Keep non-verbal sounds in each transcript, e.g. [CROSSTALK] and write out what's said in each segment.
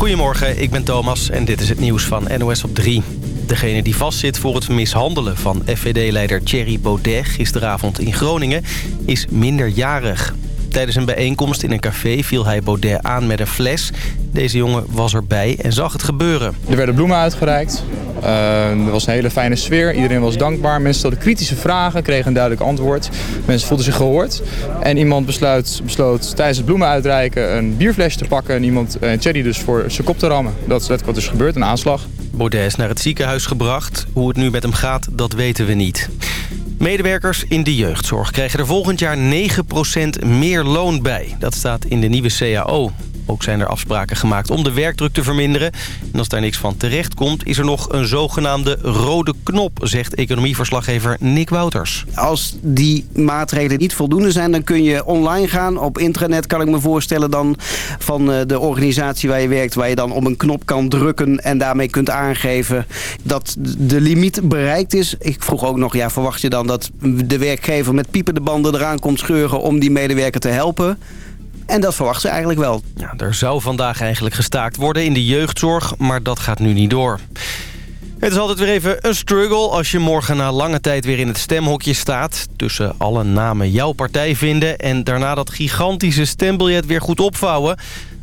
Goedemorgen, ik ben Thomas en dit is het nieuws van NOS op 3. Degene die vastzit voor het mishandelen van FVD-leider Thierry Baudet... gisteravond in Groningen, is minderjarig. Tijdens een bijeenkomst in een café viel hij Baudet aan met een fles. Deze jongen was erbij en zag het gebeuren. Er werden bloemen uitgereikt. Uh, er was een hele fijne sfeer. Iedereen was dankbaar. Mensen stelden kritische vragen, kregen een duidelijk antwoord. Mensen voelden zich gehoord. En iemand besluit, besloot tijdens het bloemen uitreiken een bierflesje te pakken... en iemand uh, Thierry dus voor zijn kop te rammen. Dat is wat er is gebeurd, een aanslag. Baudet is naar het ziekenhuis gebracht. Hoe het nu met hem gaat, dat weten we niet. Medewerkers in de jeugdzorg krijgen er volgend jaar 9% meer loon bij. Dat staat in de nieuwe CAO. Ook zijn er afspraken gemaakt om de werkdruk te verminderen. En als daar niks van terecht komt, is er nog een zogenaamde rode knop... zegt economieverslaggever Nick Wouters. Als die maatregelen niet voldoende zijn, dan kun je online gaan. Op intranet kan ik me voorstellen dan van eh, de organisatie waar je werkt... waar je dan op een knop kan drukken en daarmee kunt aangeven dat de limiet bereikt is. Ik vroeg ook nog, ja, verwacht je dan dat de werkgever met piepende banden eraan komt scheuren... om die medewerker te helpen... En dat verwachten ze eigenlijk wel. Ja, er zou vandaag eigenlijk gestaakt worden in de jeugdzorg, maar dat gaat nu niet door. Het is altijd weer even een struggle als je morgen na lange tijd weer in het stemhokje staat. Tussen alle namen jouw partij vinden en daarna dat gigantische stembiljet weer goed opvouwen.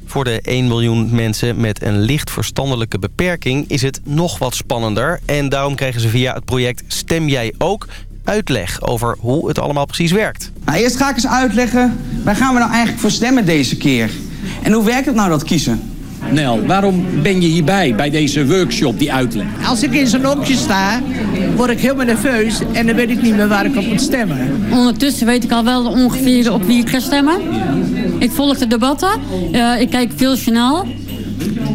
Voor de 1 miljoen mensen met een licht verstandelijke beperking is het nog wat spannender. En daarom krijgen ze via het project Stem Jij Ook uitleg over hoe het allemaal precies werkt. Nou, eerst ga ik eens uitleggen, waar gaan we nou eigenlijk voor stemmen deze keer? En hoe werkt het nou dat kiezen? Nel, waarom ben je hierbij, bij deze workshop die uitleg? Als ik in zo'n hokje sta, word ik helemaal nerveus en dan weet ik niet meer waar ik op moet stemmen. Ondertussen weet ik al wel ongeveer op wie ik ga stemmen. Ik volg de debatten, uh, ik kijk veel journaal.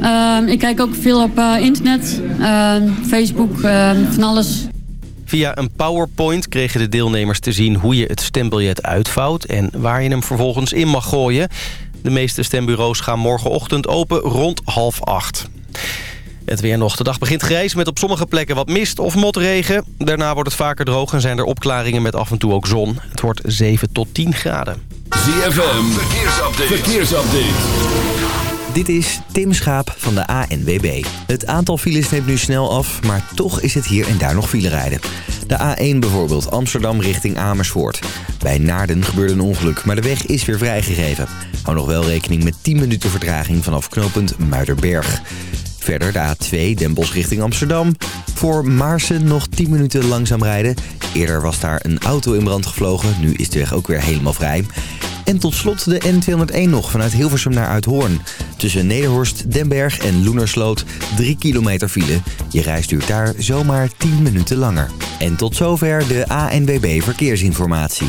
Uh, ik kijk ook veel op uh, internet, ehm, Facebook, ehm, van alles. Via een PowerPoint kregen de deelnemers te zien hoe je het stembiljet uitvouwt... en waar je hem vervolgens in mag gooien. De meeste stembureaus gaan morgenochtend open rond half acht. Het weer nog. De dag begint grijs met op sommige plekken wat mist of motregen. Daarna wordt het vaker droog en zijn er opklaringen met af en toe ook zon. Het wordt 7 tot 10 graden. ZFM, verkeersupdate. verkeersupdate. Dit is Tim Schaap van de ANWB. Het aantal files neemt nu snel af, maar toch is het hier en daar nog file rijden. De A1 bijvoorbeeld, Amsterdam richting Amersfoort. Bij Naarden gebeurde een ongeluk, maar de weg is weer vrijgegeven. Hou nog wel rekening met 10 minuten vertraging vanaf knooppunt Muiderberg. Verder de A2 Den Bosch richting Amsterdam. Voor Maarsen nog 10 minuten langzaam rijden. Eerder was daar een auto in brand gevlogen. Nu is de weg ook weer helemaal vrij. En tot slot de N201 nog vanuit Hilversum naar Uithoorn. Tussen Nederhorst, Denberg en Loenersloot 3 kilometer file. Je reis duurt daar zomaar 10 minuten langer. En tot zover de ANWB Verkeersinformatie.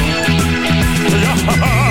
ha [LAUGHS] ha!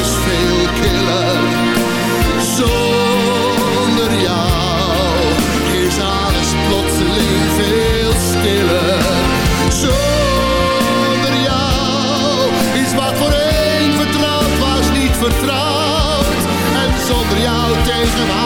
Is veel killer, zonder jou. Is alles plotseling veel stiller zonder jou. Is wat voor een vertrouwd was niet vertrouwd en zonder jou tegen.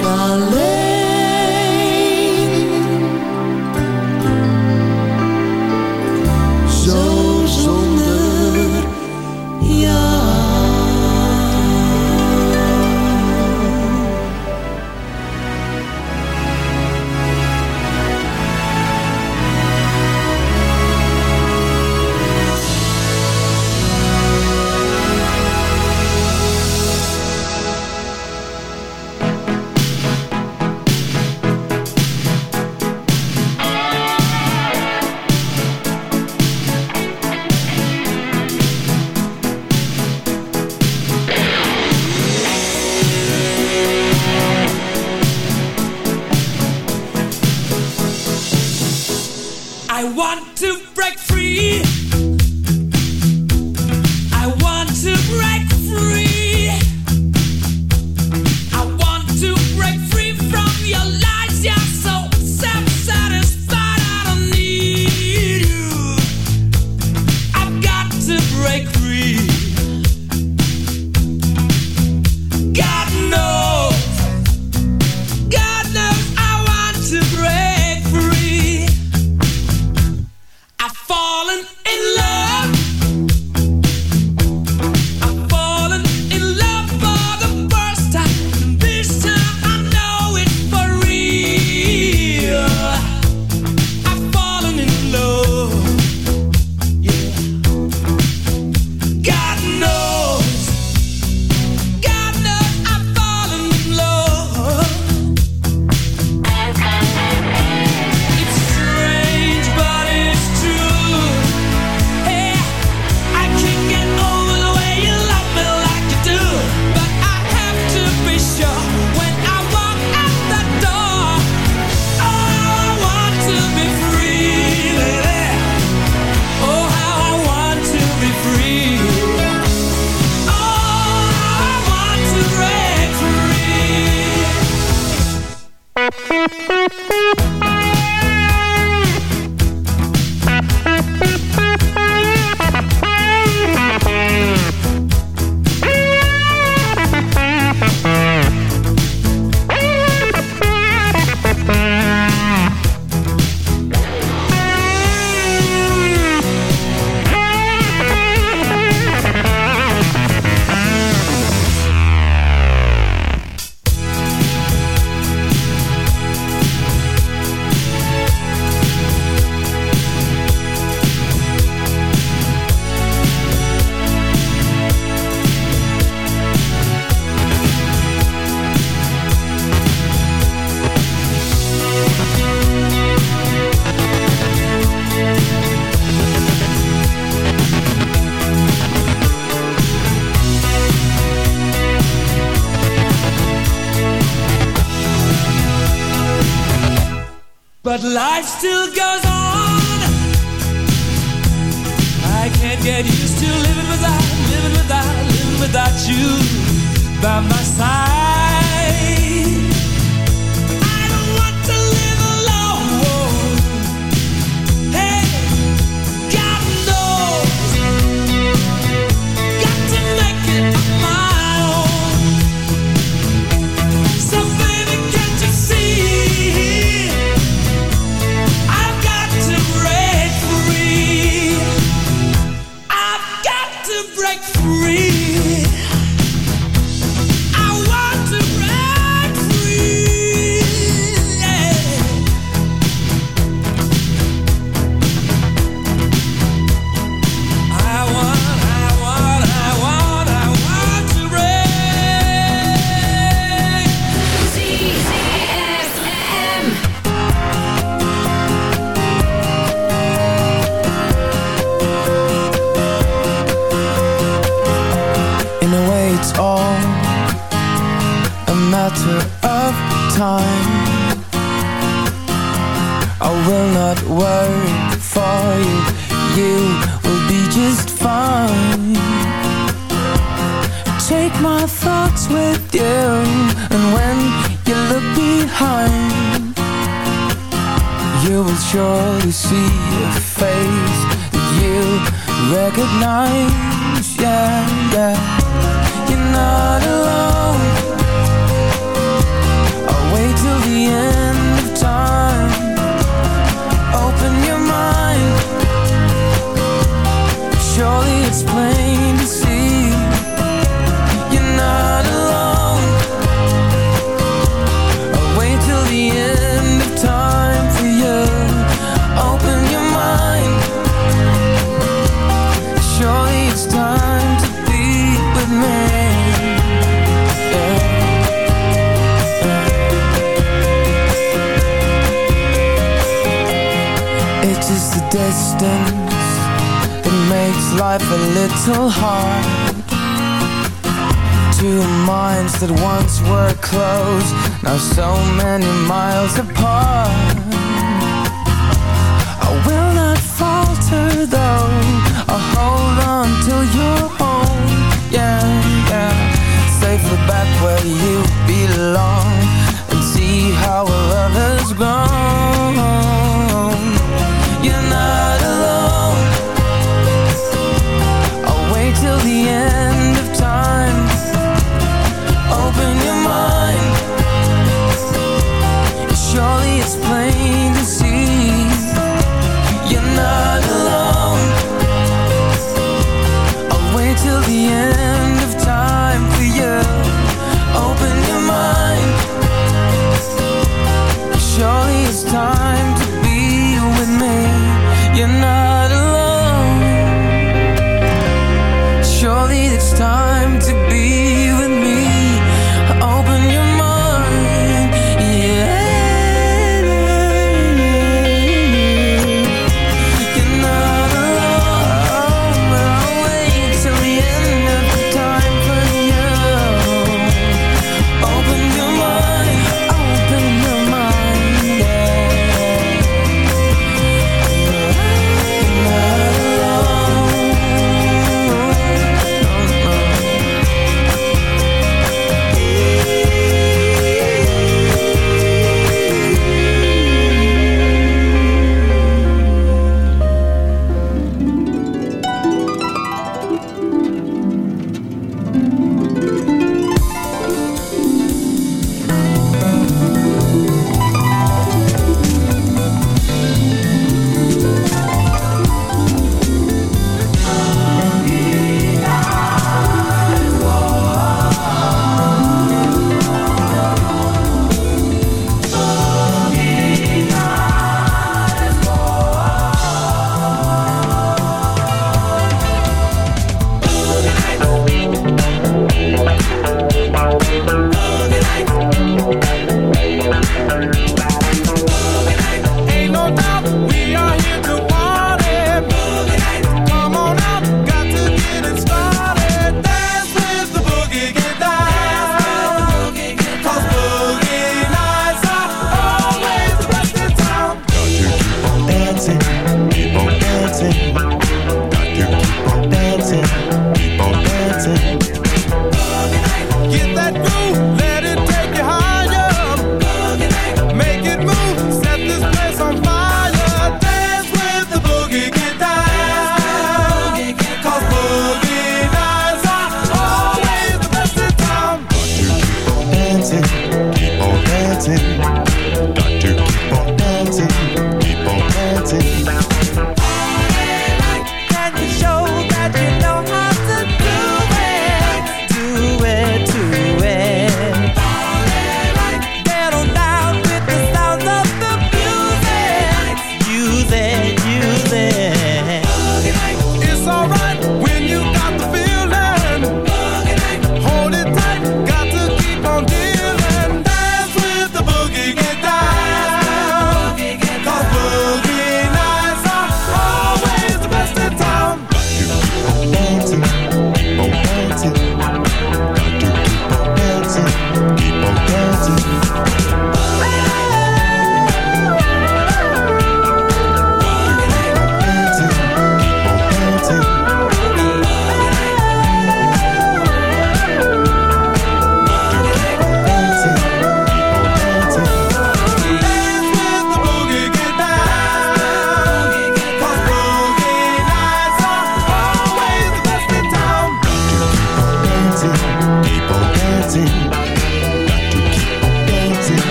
I'll live.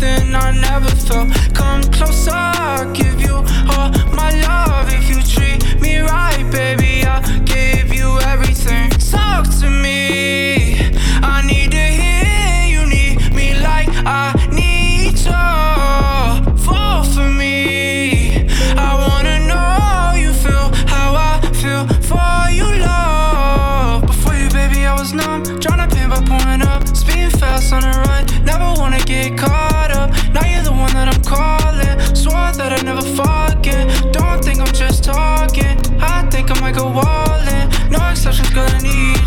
something I never felt. Come closer, I'll give you all my love if you treat me right.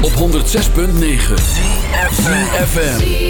Op 106.9 ZFM.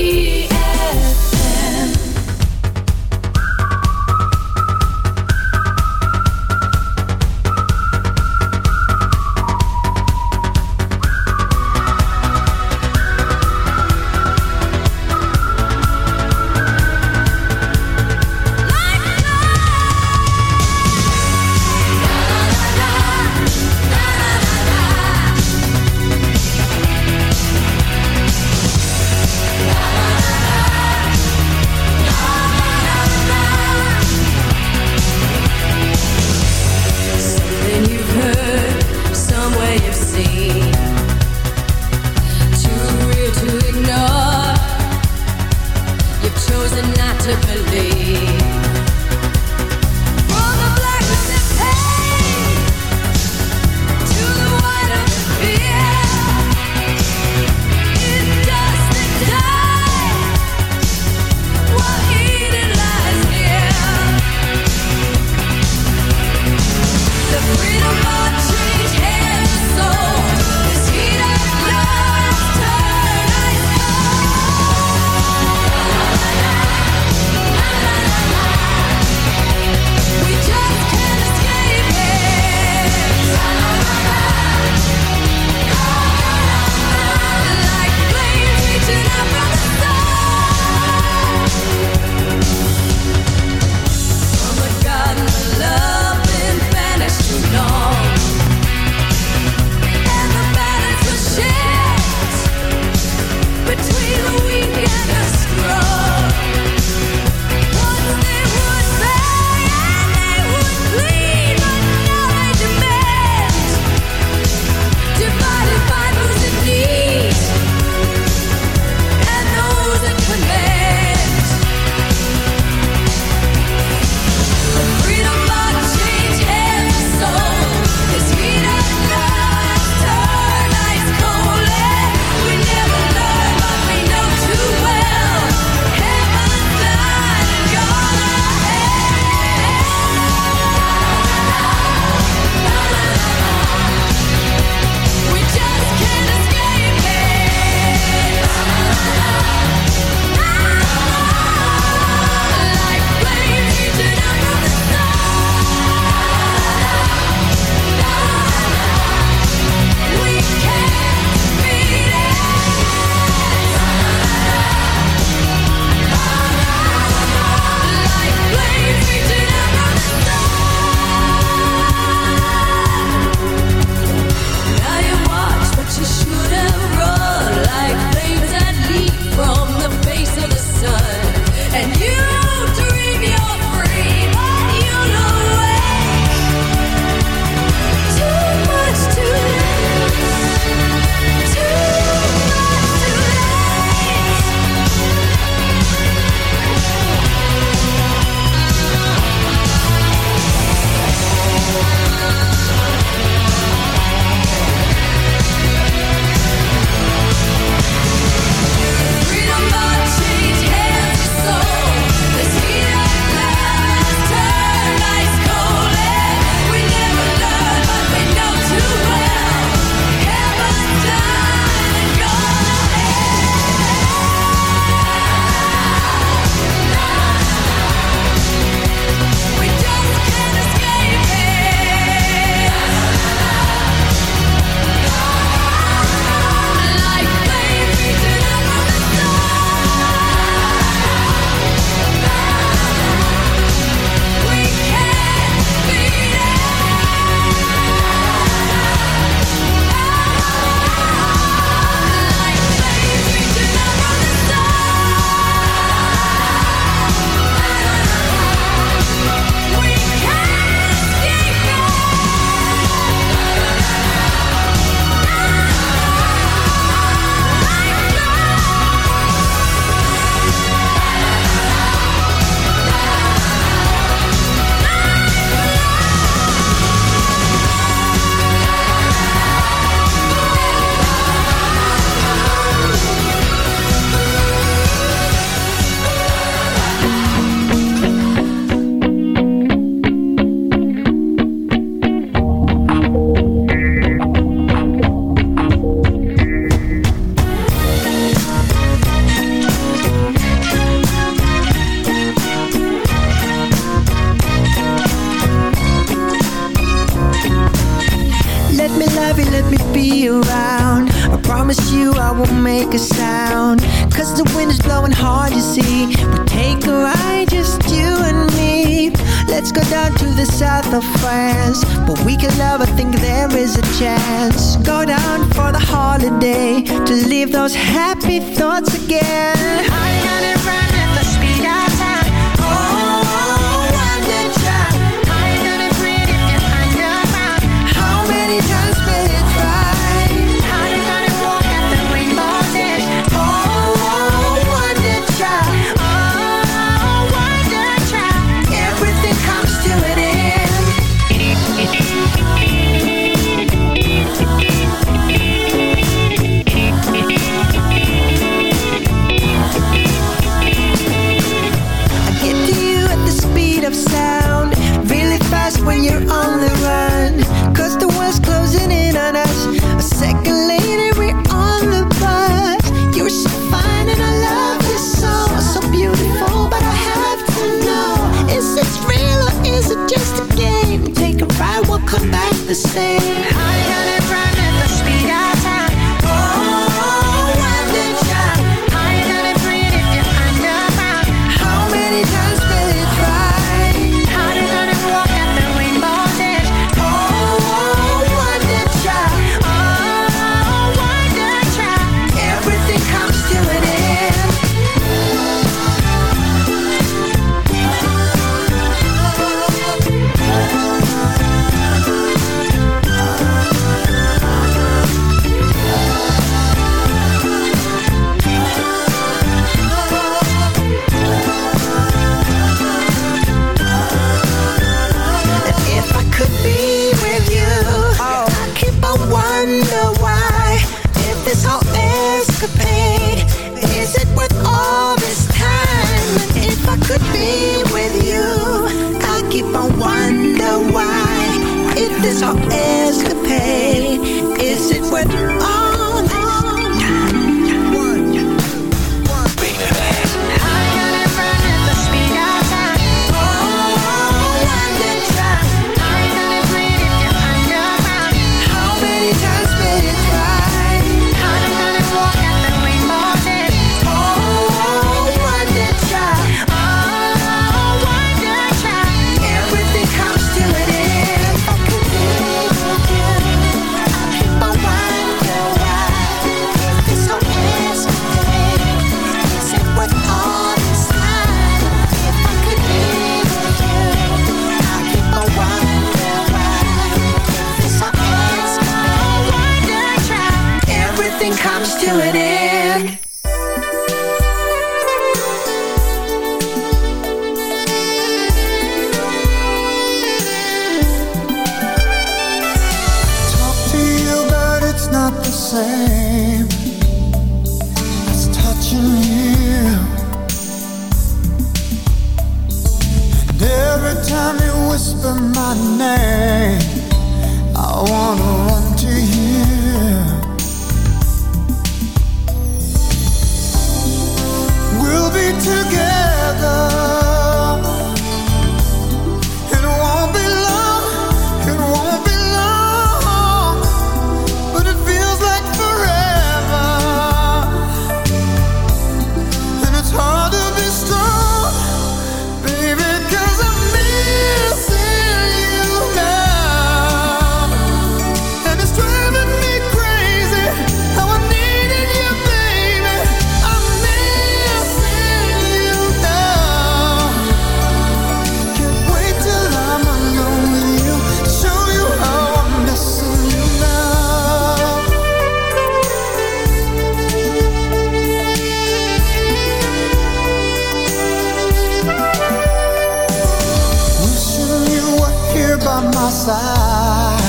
Side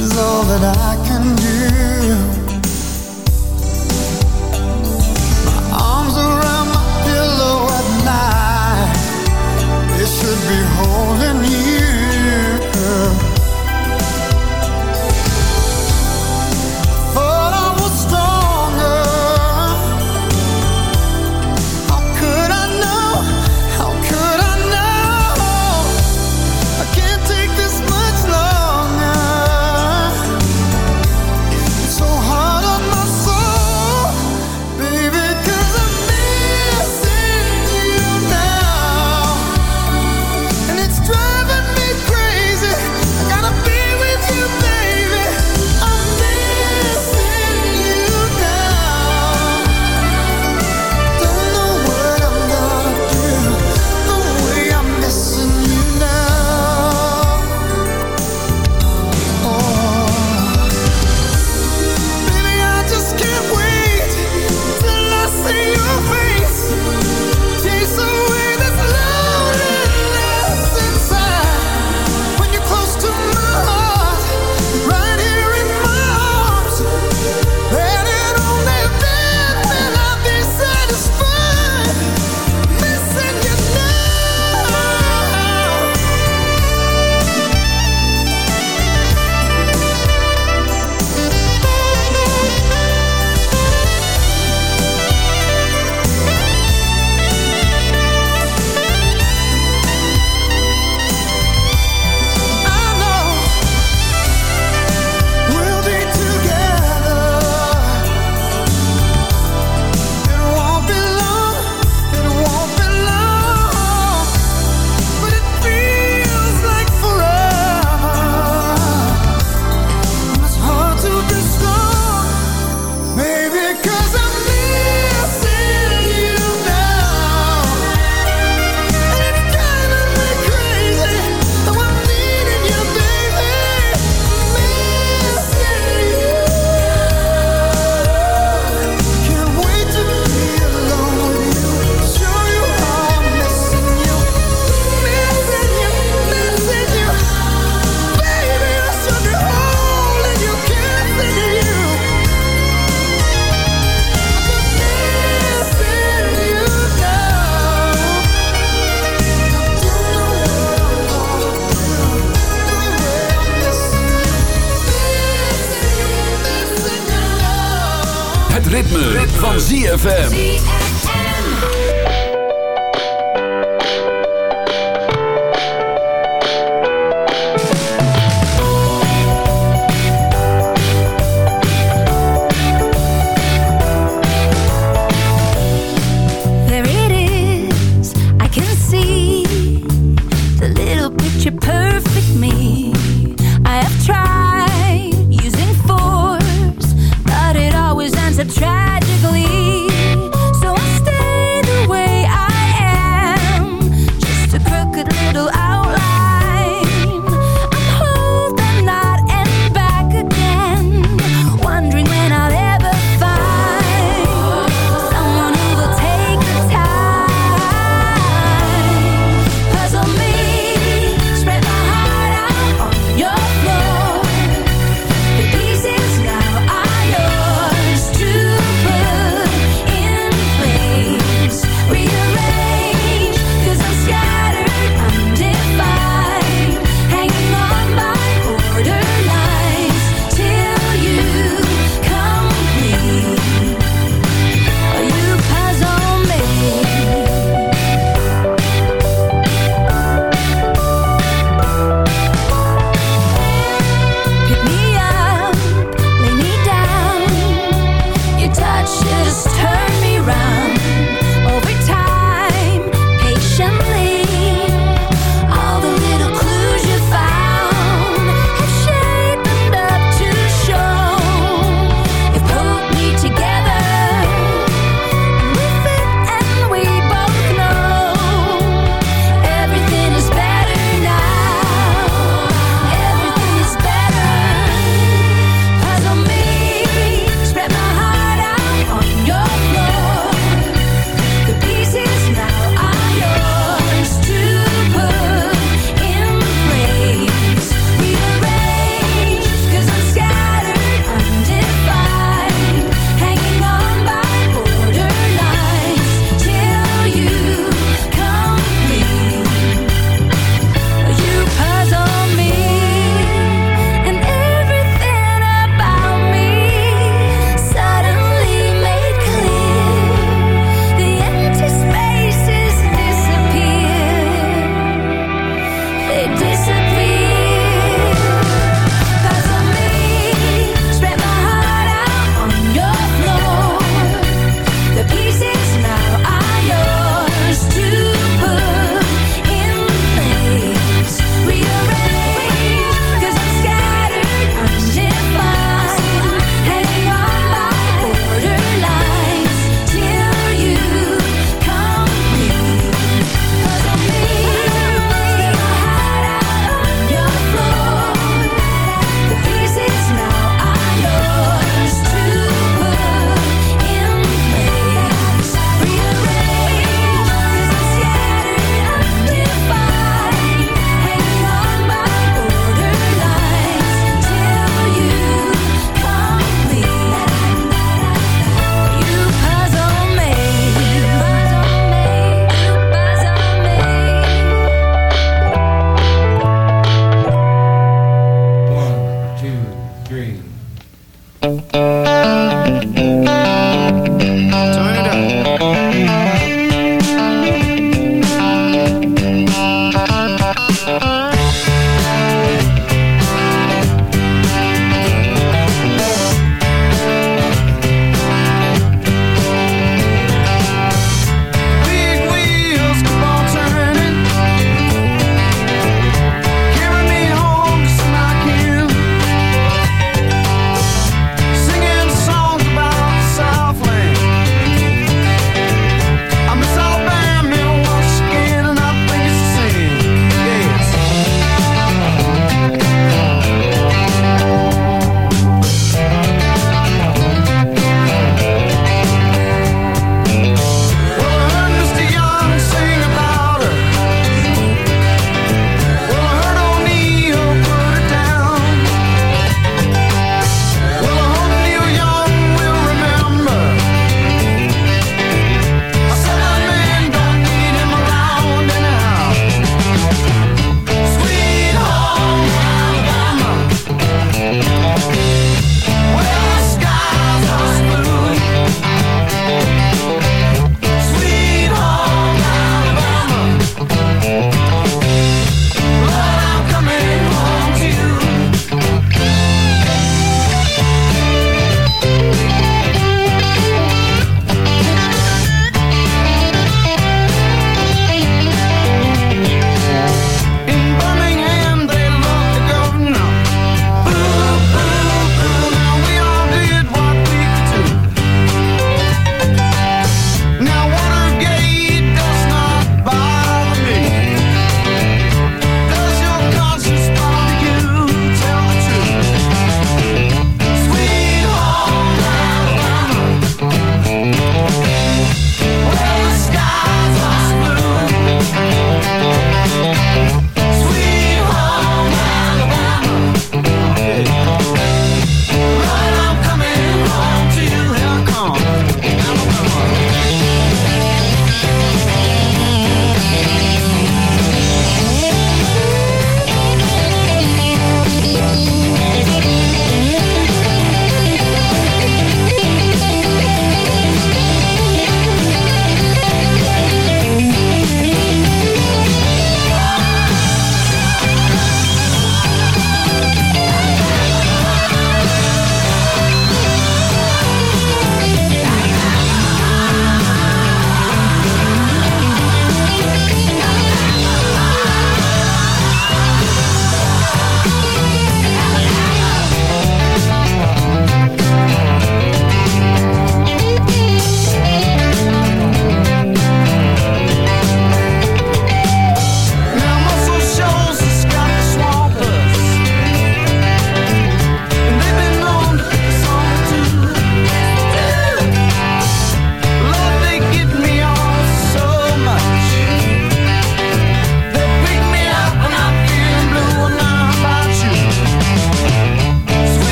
is all that I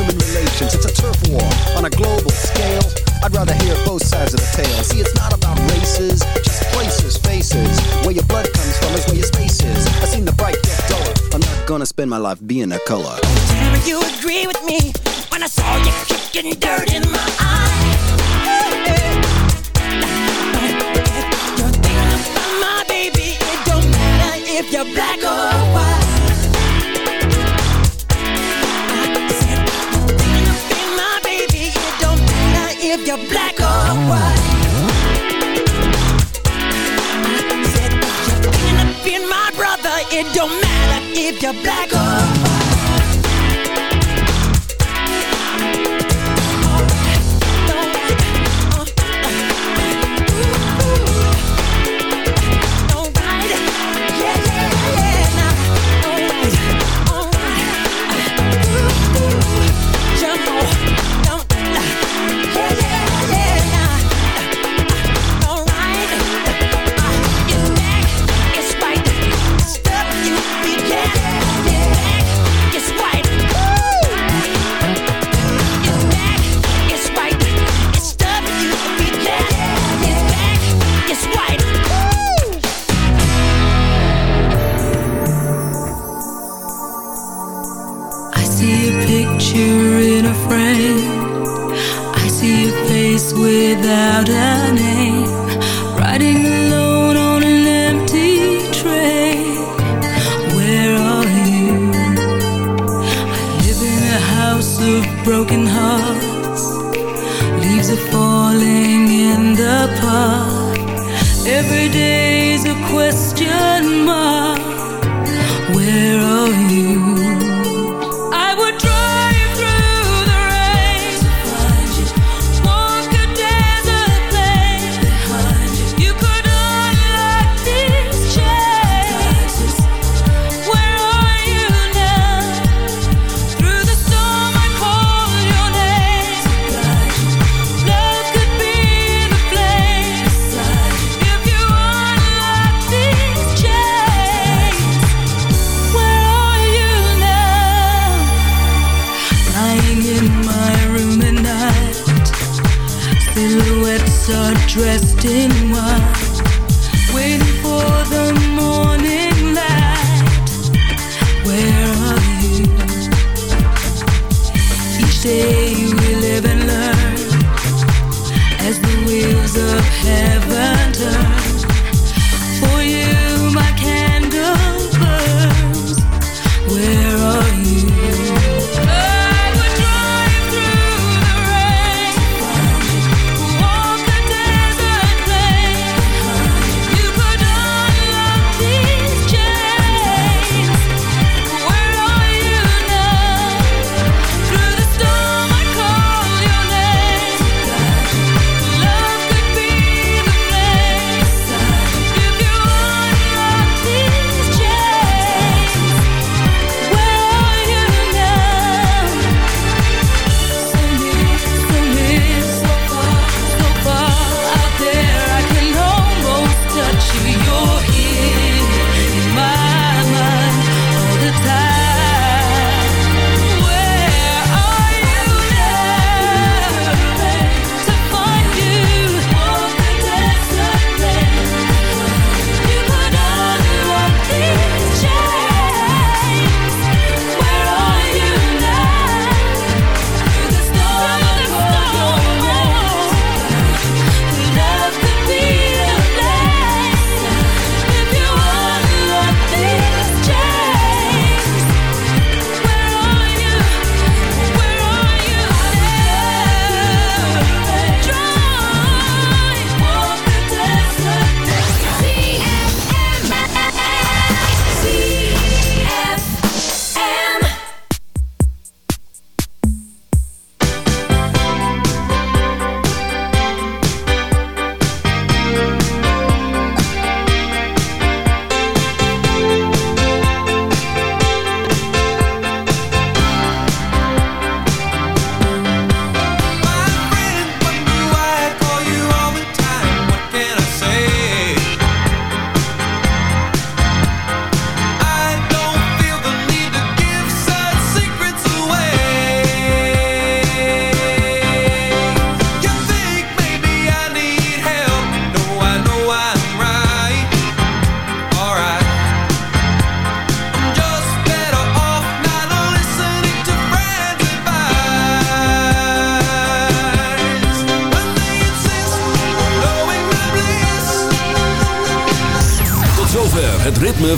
human relations. It's a turf war on a global scale. I'd rather hear both sides of the tale. See, it's not about races, just places, faces. Where your blood comes from is where your space is. I've seen the bright get duller. I'm not gonna spend my life being a color. Tell you agree with me when I saw you kicking dirt in my eyes, You're thinking about my baby. It don't matter if you're black or white. if you're black or question